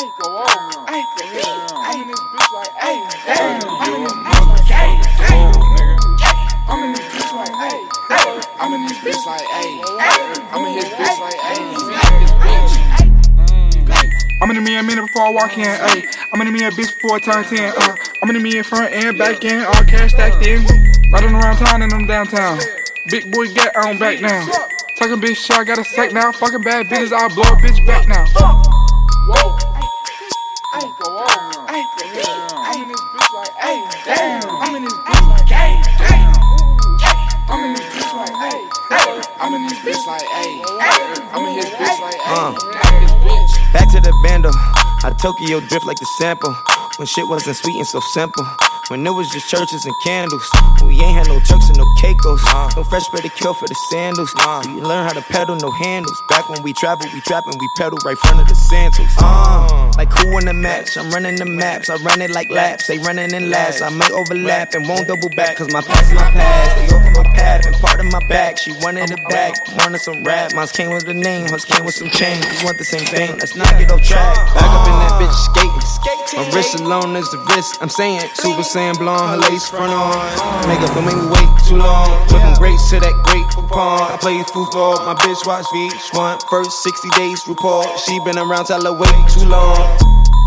I'm in this bitch like, I'm in this bitch like, I'm in this bitch like, I'm in this bitch like, I'm in his bitch like, I'm in me a minute before I walk in, ayy. I'm in me a bitch before I turn 10, uh. I'm in me in front and back in, all cash stacked in. Riding around town and I'm downtown. Big boy get on back now. Talking bitch shit, I got a sack now. Fucking bad bitches, I'll blow a bitch back now. Whoa. Damn. I'm in this bitch like, damn. I'm in this bitch like, ay, I'm in this bitch like, ay, I'm in his bitch like, ay, Back to the bando. I Tokyo drift like the sample. When shit wasn't sweet and so simple. When it was just churches and candles. We ain't had no Turks and no Caicos. Uh. No fresh bread to kill for the sandals. Uh. We learn how to pedal, no handles. Back when we travel, we trap and we pedal right front of the Santos. Uh. uh, like who in the match? I'm running the maps. I run it like laps. They running in laps. I may overlap and won't double back. Cause my past is my past. They open my path and part of my back. She wanted it back. Wanted some rap. Mines came with the name. Hers came with some change. We want the same thing. Let's not get off track. Back up in that bitch skating. My wrist alone is the wrist. I'm saying Super Saiyan blonde. Her lace front on. Makeup don't make me wait too long. Looking great to that great coupon. I play football. My bitch watch VH1. First 60 days report. She been around till I wait too long.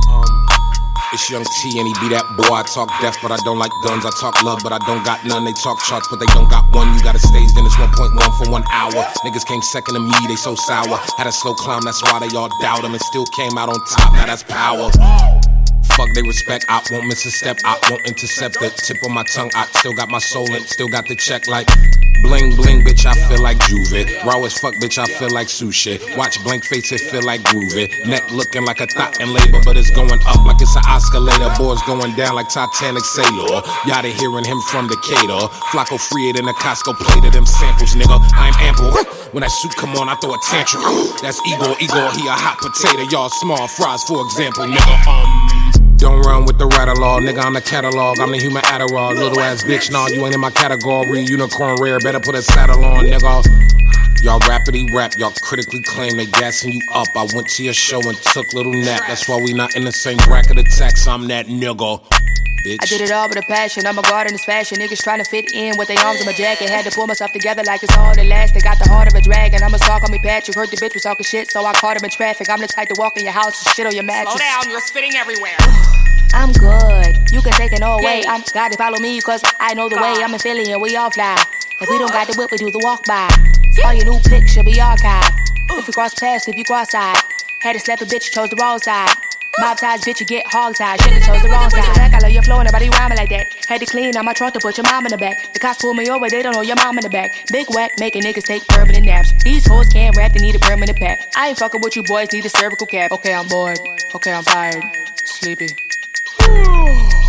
Um, it's Young T and he be that boy. I talk death, but I don't like guns. I talk love, but I don't got none. They talk charts, but they don't got one. You got a stage, then it's 1.1 for one hour. Niggas came second to me, they so sour. Had a slow climb, that's why they all doubt him. And still came out on top, now that's power. Fuck they respect, I won't miss a step, I won't intercept the tip of my tongue. I still got my soul and still got the check like bling bling, bitch. I feel like Juve. Raw as fuck, bitch. I feel like sushi. Watch blank face, it feel like groovy. Neck looking like a thought and labor, but it's going up like it's an oscillator. Boys going down like Titanic sailor. Y'all hearing him from the Decatur. Flacco free it in a Costco plate of them samples, nigga. I'm ample. When that suit come on, I throw a tantrum. That's Igor, Igor, he a hot potato. Y'all small fries, for example, nigga. Um. Don't run with the rattle law, nigga. I'm the catalog. I'm the human Adderall. Little ass bitch, nah, you ain't in my category. Unicorn rare, better put a saddle on, nigga. Y'all rappity rap, y'all critically claim they gassing you up. I went to your show and took little nap. That's why we not in the same bracket of tax. I'm that nigga. Bitch. I did it all with a passion. I'm a guard in this fashion. Niggas trying to fit in with their arms in my jacket. Had to pull myself together like it's all that last. They got the heart of a dragon. I'm a star, call me Patrick. Heard the bitch was talking shit, so I caught him in traffic. I'm the type to walk in your house and shit on your mattress. Slow down, you're spitting everywhere. I'm good. You can take it no way. I'm gotta follow me, cause I know the way. I'm a Philly and we all fly. If we don't got the whip, we do the walk by. All your new pics should be archived. If you cross paths, if you cross side. Had to slap a bitch, chose the wrong side. Mob ties, bitch, you get hog tied. Should've chose the wrong side. Back, I love your flow, and nobody rhyming like that. Had to clean out my trunk to put your mom in the back. The cops pull me over, they don't know your mom in the back. Big whack, making niggas take permanent naps. These hoes can't rap, they need a permanent pack. I ain't fucking with you boys, need a cervical cap. Okay, I'm bored. Okay, I'm tired. Sleepy.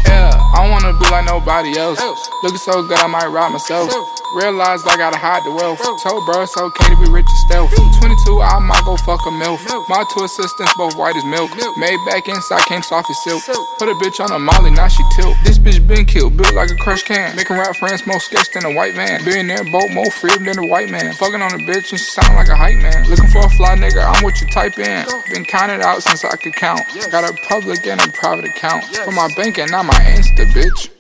Yeah, I don't wanna be like nobody else. Looking so good, I might rob myself. Realized I gotta hide the wealth. Told bro it's okay to be rich and stealth. 22, I might go fuck a MILF. My two assistants, both white as milk. Made back inside, came soft as silk. Put a bitch on a molly, now she tilt. This bitch been killed, built like a crush can. Making rap friends more sketch than a white man. Billionaire boat more freedom than a white man. Fucking on a bitch and she sound like a hype man. Looking for a fly nigga, I'm what you type in. Been counted out since I could count. Got a public and a private account. For my bank and not my Insta, bitch.